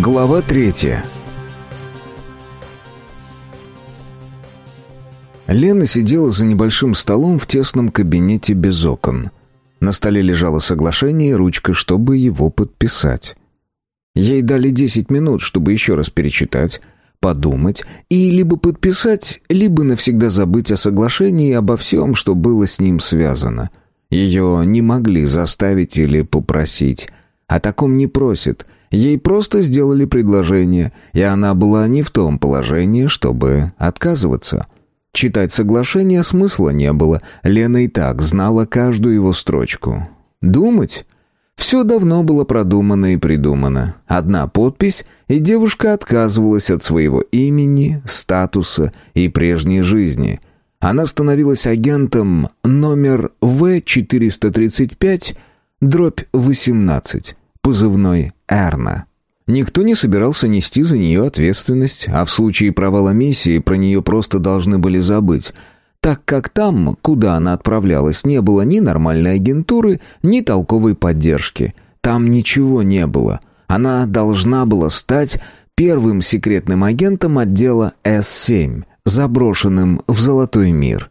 Глава третья. Лена сидела за небольшим столом в тесном кабинете без окон. На столе лежало соглашение и ручка, чтобы его подписать. Ей дали 10 минут, чтобы еще раз перечитать, подумать и либо подписать, либо навсегда забыть о соглашении и обо всем, что было с ним связано. Ее не могли заставить или попросить. О таком не просят – Ей просто сделали предложение, и она была не в том положении, чтобы отказываться. Читать соглашение смысла не было, Лена и так знала каждую его строчку. Думать? Все давно было продумано и придумано. Одна подпись, и девушка отказывалась от своего имени, статуса и прежней жизни. Она становилась агентом номер В-435, дробь 18 позывной «Эрна». Никто не собирался нести за нее ответственность, а в случае провала миссии про нее просто должны были забыть, так как там, куда она отправлялась, не было ни нормальной агентуры, ни толковой поддержки. Там ничего не было. Она должна была стать первым секретным агентом отдела С-7, заброшенным в Золотой мир.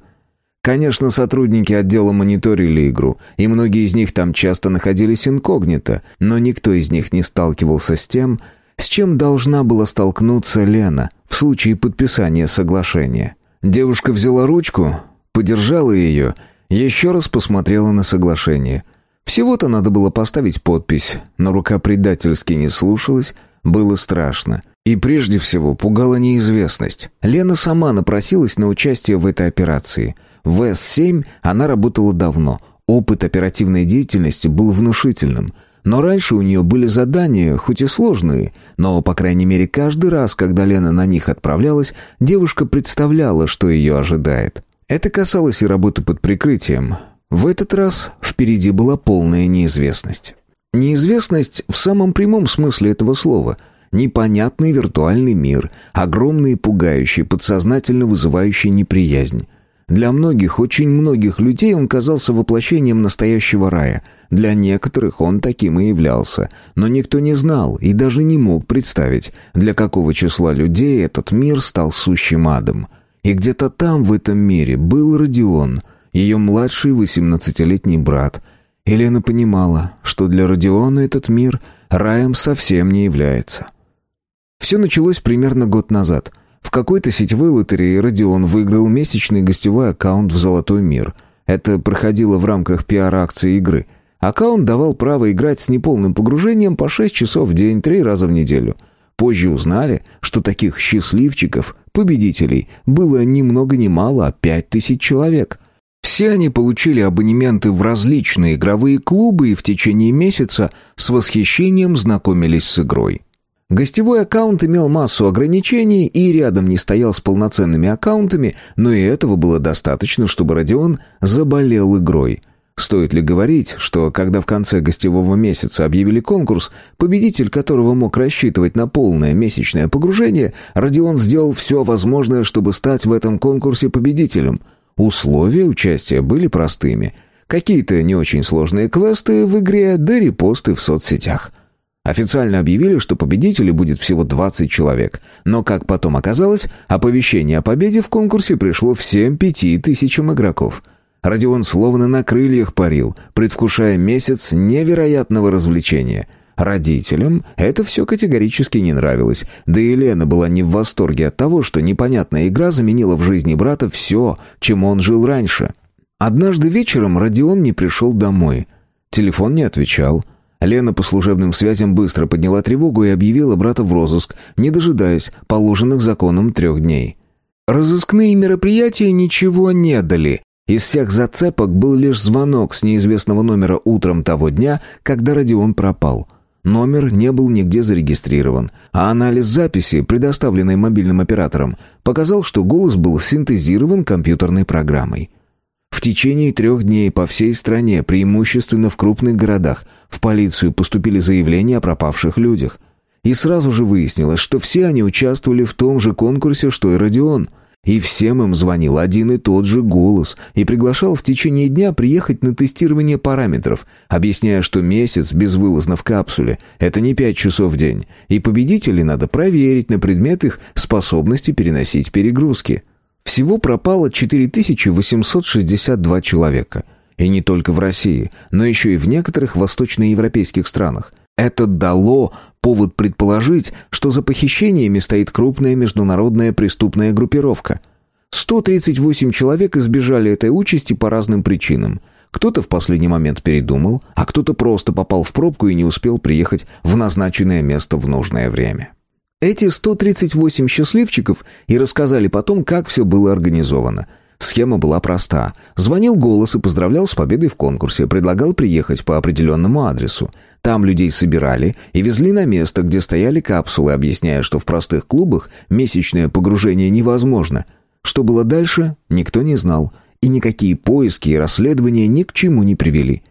Конечно, сотрудники отдела мониторили игру, и многие из них там часто находились инкогнито, но никто из них не сталкивался с тем, с чем должна была столкнуться Лена в случае подписания соглашения. Девушка взяла ручку, подержала ее, еще раз посмотрела на соглашение. Всего-то надо было поставить подпись, но рука предательски не слушалась, было страшно. И прежде всего пугала неизвестность. Лена сама напросилась на участие в этой операции – в С-7 она работала давно. Опыт оперативной деятельности был внушительным. Но раньше у нее были задания, хоть и сложные, но, по крайней мере, каждый раз, когда Лена на них отправлялась, девушка представляла, что ее ожидает. Это касалось и работы под прикрытием. В этот раз впереди была полная неизвестность. Неизвестность в самом прямом смысле этого слова – непонятный виртуальный мир, огромный и пугающий, подсознательно вызывающий неприязнь. Для многих, очень многих людей он казался воплощением настоящего рая. Для некоторых он таким и являлся. Но никто не знал и даже не мог представить, для какого числа людей этот мир стал сущим адом. И где-то там, в этом мире, был Родион, ее младший восемнадцатилетний брат. Елена понимала, что для Родиона этот мир раем совсем не является. Все началось примерно год назад – в какой-то сетевой лотерее Родион выиграл месячный гостевой аккаунт в «Золотой мир». Это проходило в рамках пиар-акции игры. Аккаунт давал право играть с неполным погружением по 6 часов в день, три раза в неделю. Позже узнали, что таких счастливчиков, победителей, было ни много ни мало, а 5000 человек. Все они получили абонементы в различные игровые клубы и в течение месяца с восхищением знакомились с игрой. Гостевой аккаунт имел массу ограничений и рядом не стоял с полноценными аккаунтами, но и этого было достаточно, чтобы Родион заболел игрой. Стоит ли говорить, что когда в конце гостевого месяца объявили конкурс, победитель которого мог рассчитывать на полное месячное погружение, Родион сделал все возможное, чтобы стать в этом конкурсе победителем. Условия участия были простыми. Какие-то не очень сложные квесты в игре, да репосты в соцсетях – Официально объявили, что победителей будет всего 20 человек. Но, как потом оказалось, оповещение о победе в конкурсе пришло всем пяти тысячам игроков. Родион словно на крыльях парил, предвкушая месяц невероятного развлечения. Родителям это все категорически не нравилось. Да и Лена была не в восторге от того, что непонятная игра заменила в жизни брата все, чем он жил раньше. Однажды вечером Родион не пришел домой. Телефон не отвечал. Лена по служебным связям быстро подняла тревогу и объявила брата в розыск, не дожидаясь положенных законом трех дней. Разыскные мероприятия ничего не дали. Из всех зацепок был лишь звонок с неизвестного номера утром того дня, когда Родион пропал. Номер не был нигде зарегистрирован, а анализ записи, предоставленной мобильным оператором, показал, что голос был синтезирован компьютерной программой. В течение трех дней по всей стране, преимущественно в крупных городах, в полицию поступили заявления о пропавших людях. И сразу же выяснилось, что все они участвовали в том же конкурсе, что и Родион. И всем им звонил один и тот же голос и приглашал в течение дня приехать на тестирование параметров, объясняя, что месяц безвылазно в капсуле – это не пять часов в день, и победителей надо проверить на предмет их способности переносить перегрузки. Всего пропало 4862 человека. И не только в России, но еще и в некоторых восточноевропейских странах. Это дало повод предположить, что за похищениями стоит крупная международная преступная группировка. 138 человек избежали этой участи по разным причинам. Кто-то в последний момент передумал, а кто-то просто попал в пробку и не успел приехать в назначенное место в нужное время. Эти 138 счастливчиков и рассказали потом, как все было организовано – Схема была проста. Звонил голос и поздравлял с победой в конкурсе, предлагал приехать по определенному адресу. Там людей собирали и везли на место, где стояли капсулы, объясняя, что в простых клубах месячное погружение невозможно. Что было дальше, никто не знал, и никакие поиски и расследования ни к чему не привели.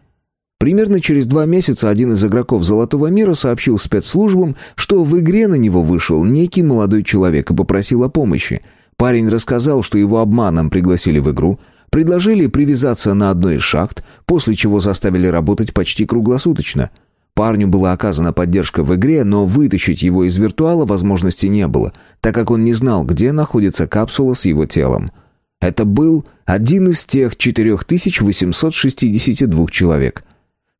Примерно через два месяца один из игроков «Золотого мира» сообщил спецслужбам, что в игре на него вышел некий молодой человек и попросил о помощи – Парень рассказал, что его обманом пригласили в игру, предложили привязаться на одной из шахт, после чего заставили работать почти круглосуточно. Парню была оказана поддержка в игре, но вытащить его из виртуала возможности не было, так как он не знал, где находится капсула с его телом. Это был один из тех 4862 человек –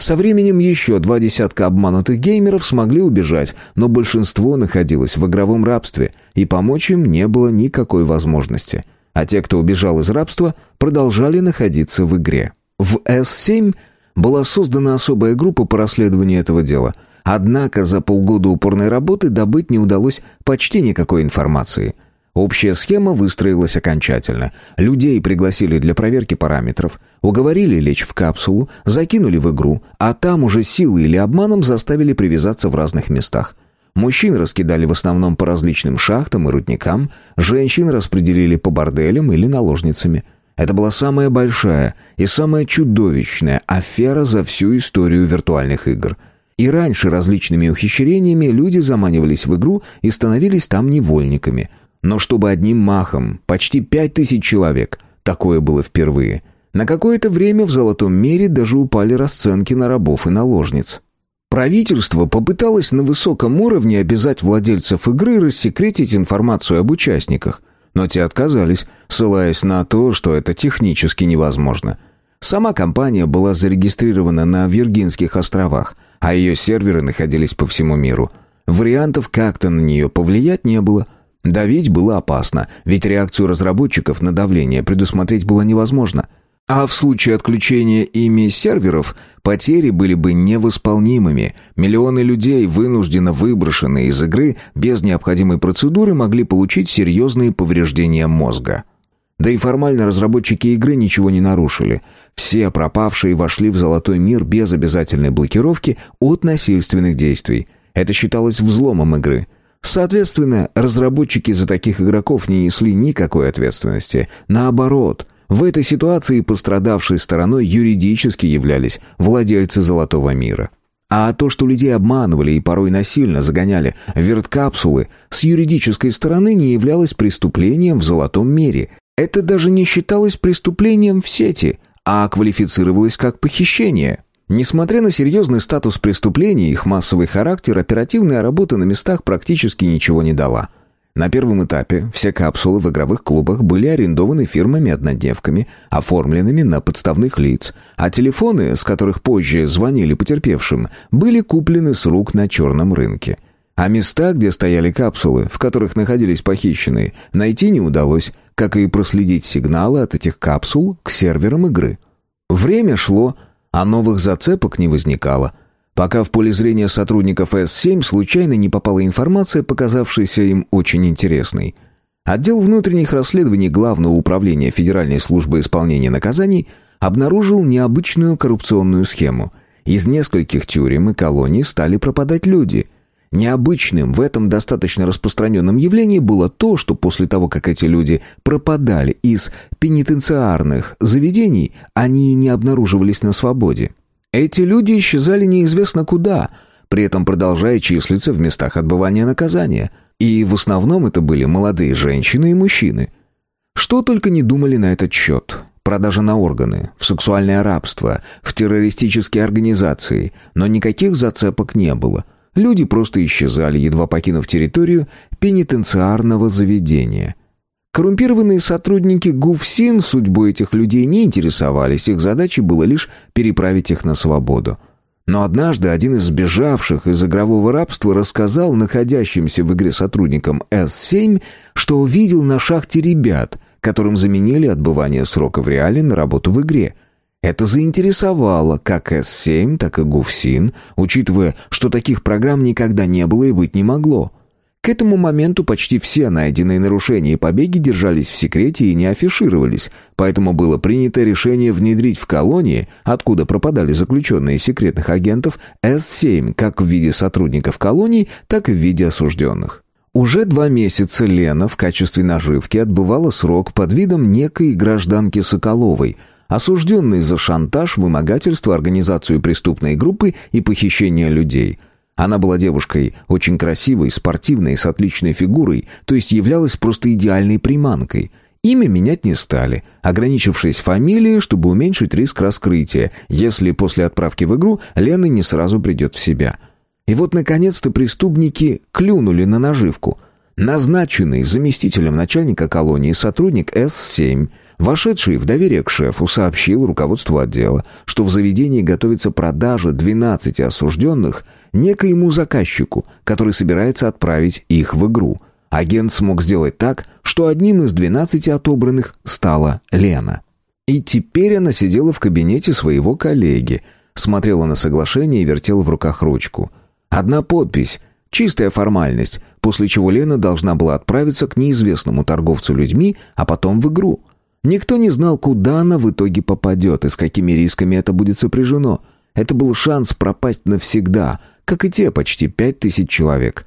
со временем еще два десятка обманутых геймеров смогли убежать, но большинство находилось в игровом рабстве, и помочь им не было никакой возможности. А те, кто убежал из рабства, продолжали находиться в игре. В S7 была создана особая группа по расследованию этого дела. Однако за полгода упорной работы добыть не удалось почти никакой информации – Общая схема выстроилась окончательно. Людей пригласили для проверки параметров, уговорили лечь в капсулу, закинули в игру, а там уже силой или обманом заставили привязаться в разных местах. Мужчин раскидали в основном по различным шахтам и рудникам, женщин распределили по борделям или наложницами. Это была самая большая и самая чудовищная афера за всю историю виртуальных игр. И раньше различными ухищрениями люди заманивались в игру и становились там невольниками – но чтобы одним махом, почти пять тысяч человек, такое было впервые. На какое-то время в золотом мире даже упали расценки на рабов и наложниц. Правительство попыталось на высоком уровне обязать владельцев игры рассекретить информацию об участниках, но те отказались, ссылаясь на то, что это технически невозможно. Сама компания была зарегистрирована на Виргинских островах, а ее серверы находились по всему миру. Вариантов как-то на нее повлиять не было – Давить было опасно, ведь реакцию разработчиков на давление предусмотреть было невозможно. А в случае отключения ими серверов потери были бы невосполнимыми. Миллионы людей, вынужденно выброшенные из игры, без необходимой процедуры могли получить серьезные повреждения мозга. Да и формально разработчики игры ничего не нарушили. Все пропавшие вошли в золотой мир без обязательной блокировки от насильственных действий. Это считалось взломом игры – Соответственно, разработчики за таких игроков не несли никакой ответственности. Наоборот, в этой ситуации пострадавшей стороной юридически являлись владельцы Золотого мира. А то, что людей обманывали и порой насильно загоняли в верткапсулы, с юридической стороны не являлось преступлением в Золотом мире. Это даже не считалось преступлением в сети, а квалифицировалось как похищение – Несмотря на серьезный статус преступлений и их массовый характер, оперативная работа на местах практически ничего не дала. На первом этапе все капсулы в игровых клубах были арендованы фирмами-однодневками, оформленными на подставных лиц, а телефоны, с которых позже звонили потерпевшим, были куплены с рук на черном рынке. А места, где стояли капсулы, в которых находились похищенные, найти не удалось, как и проследить сигналы от этих капсул к серверам игры. Время шло, а новых зацепок не возникало. Пока в поле зрения сотрудников С-7 случайно не попала информация, показавшаяся им очень интересной. Отдел внутренних расследований Главного управления Федеральной службы исполнения наказаний обнаружил необычную коррупционную схему. Из нескольких тюрем и колоний стали пропадать люди – Необычным в этом достаточно распространенном явлении было то, что после того, как эти люди пропадали из пенитенциарных заведений, они не обнаруживались на свободе. Эти люди исчезали неизвестно куда, при этом продолжая числиться в местах отбывания наказания. И в основном это были молодые женщины и мужчины. Что только не думали на этот счет. Продажа на органы, в сексуальное рабство, в террористические организации, но никаких зацепок не было. Люди просто исчезали, едва покинув территорию пенитенциарного заведения. Коррумпированные сотрудники ГУФСИН судьбой этих людей не интересовались, их задачей было лишь переправить их на свободу. Но однажды один из сбежавших из игрового рабства рассказал находящимся в игре сотрудникам С-7, что увидел на шахте ребят, которым заменили отбывание срока в реале на работу в игре. Это заинтересовало как С-7, так и ГУФСИН, учитывая, что таких программ никогда не было и быть не могло. К этому моменту почти все найденные нарушения и побеги держались в секрете и не афишировались, поэтому было принято решение внедрить в колонии, откуда пропадали заключенные секретных агентов, С-7 как в виде сотрудников колоний, так и в виде осужденных. Уже два месяца Лена в качестве наживки отбывала срок под видом некой гражданки Соколовой, осужденной за шантаж, вымогательство, организацию преступной группы и похищение людей – она была девушкой очень красивой, спортивной, с отличной фигурой, то есть являлась просто идеальной приманкой. Имя менять не стали, ограничившись фамилией, чтобы уменьшить риск раскрытия, если после отправки в игру Лена не сразу придет в себя. И вот, наконец-то, преступники клюнули на наживку. Назначенный заместителем начальника колонии сотрудник С-7 Вошедший в доверие к шефу сообщил руководству отдела, что в заведении готовится продажа 12 осужденных некоему заказчику, который собирается отправить их в игру. Агент смог сделать так, что одним из 12 отобранных стала Лена. И теперь она сидела в кабинете своего коллеги, смотрела на соглашение и вертела в руках ручку. Одна подпись — Чистая формальность, после чего Лена должна была отправиться к неизвестному торговцу людьми, а потом в игру. Никто не знал, куда она в итоге попадет и с какими рисками это будет сопряжено. Это был шанс пропасть навсегда, как и те почти пять тысяч человек.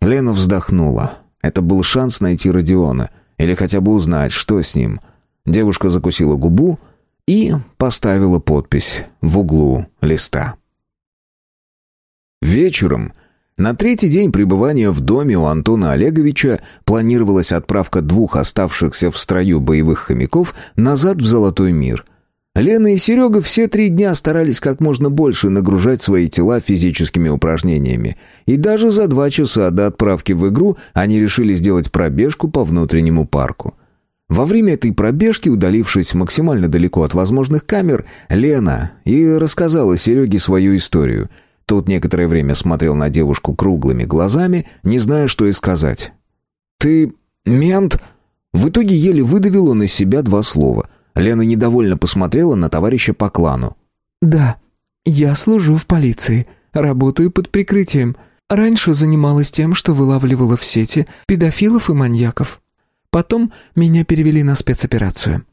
Лена вздохнула. Это был шанс найти Родиона или хотя бы узнать, что с ним. Девушка закусила губу и поставила подпись в углу листа. Вечером на третий день пребывания в доме у Антона Олеговича планировалась отправка двух оставшихся в строю боевых хомяков назад в Золотой мир. Лена и Серега все три дня старались как можно больше нагружать свои тела физическими упражнениями. И даже за два часа до отправки в игру они решили сделать пробежку по внутреннему парку. Во время этой пробежки, удалившись максимально далеко от возможных камер, Лена и рассказала Сереге свою историю – тот некоторое время смотрел на девушку круглыми глазами, не зная, что и сказать. «Ты мент?» В итоге еле выдавил он из себя два слова. Лена недовольно посмотрела на товарища по клану. «Да, я служу в полиции, работаю под прикрытием. Раньше занималась тем, что вылавливала в сети педофилов и маньяков. Потом меня перевели на спецоперацию.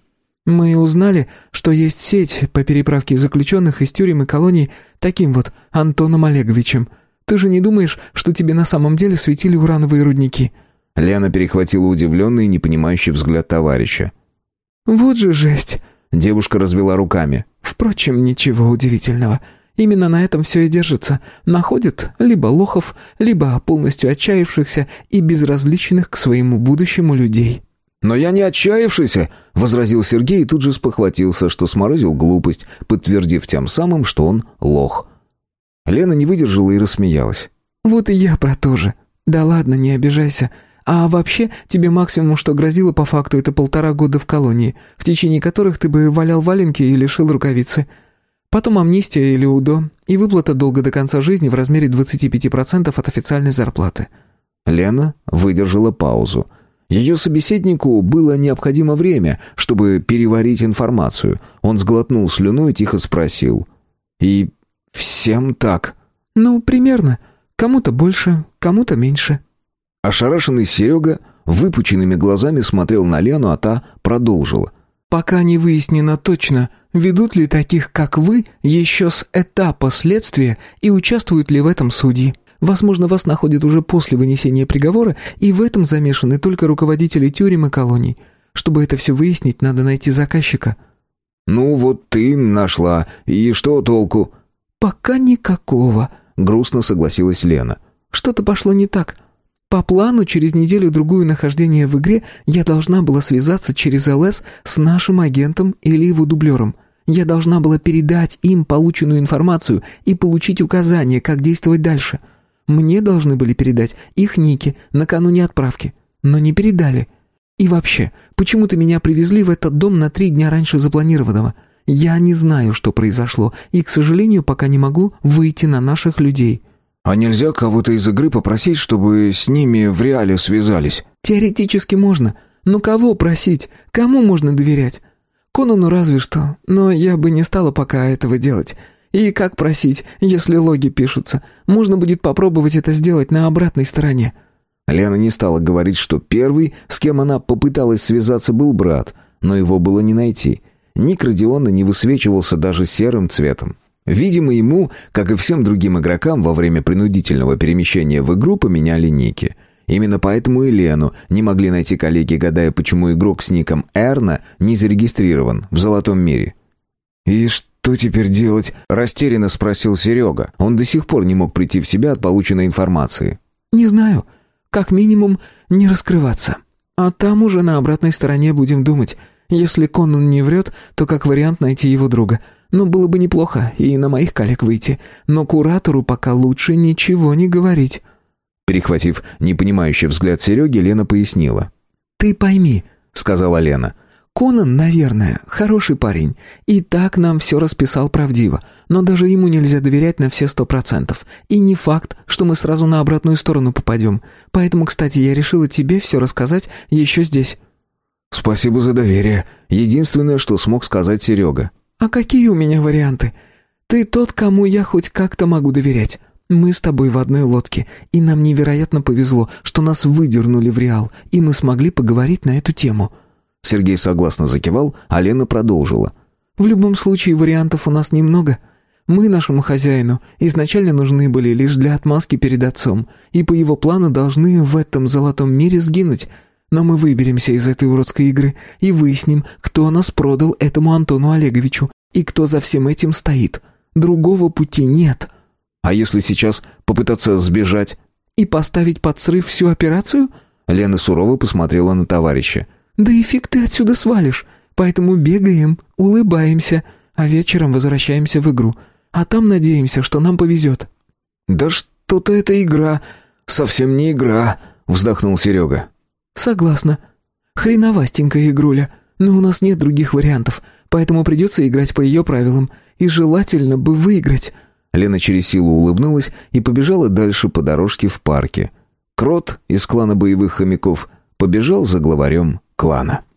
Мы узнали, что есть сеть по переправке заключенных из тюрем и колоний таким вот Антоном Олеговичем. Ты же не думаешь, что тебе на самом деле светили урановые рудники?» Лена перехватила удивленный и непонимающий взгляд товарища. «Вот же жесть!» Девушка развела руками. «Впрочем, ничего удивительного. Именно на этом все и держится. Находят либо лохов, либо полностью отчаявшихся и безразличных к своему будущему людей». «Но я не отчаявшийся», — возразил Сергей и тут же спохватился, что сморозил глупость, подтвердив тем самым, что он лох. Лена не выдержала и рассмеялась. «Вот и я про то же. Да ладно, не обижайся. А вообще, тебе максимум, что грозило по факту, это полтора года в колонии, в течение которых ты бы валял валенки и лишил рукавицы. Потом амнистия или УДО и выплата долга до конца жизни в размере 25% от официальной зарплаты». Лена выдержала паузу — ее собеседнику было необходимо время, чтобы переварить информацию. Он сглотнул слюну и тихо спросил. «И всем так?» «Ну, примерно. Кому-то больше, кому-то меньше». Ошарашенный Серега выпученными глазами смотрел на Лену, а та продолжила. «Пока не выяснено точно, ведут ли таких, как вы, еще с этапа следствия и участвуют ли в этом судьи. Возможно, вас находят уже после вынесения приговора, и в этом замешаны только руководители тюрем и колоний. Чтобы это все выяснить, надо найти заказчика». «Ну вот ты нашла. И что толку?» «Пока никакого», — грустно согласилась Лена. «Что-то пошло не так. По плану, через неделю-другую нахождения в игре я должна была связаться через ЛС с нашим агентом или его дублером. Я должна была передать им полученную информацию и получить указания, как действовать дальше. Мне должны были передать их ники накануне отправки, но не передали. И вообще, почему-то меня привезли в этот дом на три дня раньше запланированного. Я не знаю, что произошло, и, к сожалению, пока не могу выйти на наших людей». «А нельзя кого-то из игры попросить, чтобы с ними в реале связались?» «Теоретически можно. Но кого просить? Кому можно доверять? Конану разве что, но я бы не стала пока этого делать. И как просить, если логи пишутся? Можно будет попробовать это сделать на обратной стороне». Лена не стала говорить, что первый, с кем она попыталась связаться, был брат, но его было не найти. Ник Родиона не высвечивался даже серым цветом. Видимо, ему, как и всем другим игрокам, во время принудительного перемещения в игру поменяли ники. Именно поэтому и Лену не могли найти коллеги, гадая, почему игрок с ником Эрна не зарегистрирован в «Золотом мире». «И что теперь делать?» – растерянно спросил Серега. Он до сих пор не мог прийти в себя от полученной информации. «Не знаю. Как минимум, не раскрываться. А там уже на обратной стороне будем думать. Если Конан не врет, то как вариант найти его друга – но было бы неплохо и на моих коллег выйти. Но куратору пока лучше ничего не говорить». Перехватив непонимающий взгляд Сереги, Лена пояснила. «Ты пойми», — сказала Лена. «Конан, наверное, хороший парень. И так нам все расписал правдиво. Но даже ему нельзя доверять на все сто процентов. И не факт, что мы сразу на обратную сторону попадем. Поэтому, кстати, я решила тебе все рассказать еще здесь». «Спасибо за доверие. Единственное, что смог сказать Серега. «А какие у меня варианты? Ты тот, кому я хоть как-то могу доверять. Мы с тобой в одной лодке, и нам невероятно повезло, что нас выдернули в Реал, и мы смогли поговорить на эту тему». Сергей согласно закивал, а Лена продолжила. «В любом случае вариантов у нас немного. Мы нашему хозяину изначально нужны были лишь для отмазки перед отцом, и по его плану должны в этом золотом мире сгинуть». Но мы выберемся из этой уродской игры и выясним, кто нас продал этому Антону Олеговичу и кто за всем этим стоит. Другого пути нет. А если сейчас попытаться сбежать и поставить под срыв всю операцию? Лена сурово посмотрела на товарища. Да и фиг ты отсюда свалишь. Поэтому бегаем, улыбаемся, а вечером возвращаемся в игру. А там надеемся, что нам повезет. Да что-то эта игра совсем не игра, вздохнул Серега. «Согласна. Хреновастенькая игруля, но у нас нет других вариантов, поэтому придется играть по ее правилам, и желательно бы выиграть». Лена через силу улыбнулась и побежала дальше по дорожке в парке. Крот из клана боевых хомяков побежал за главарем клана.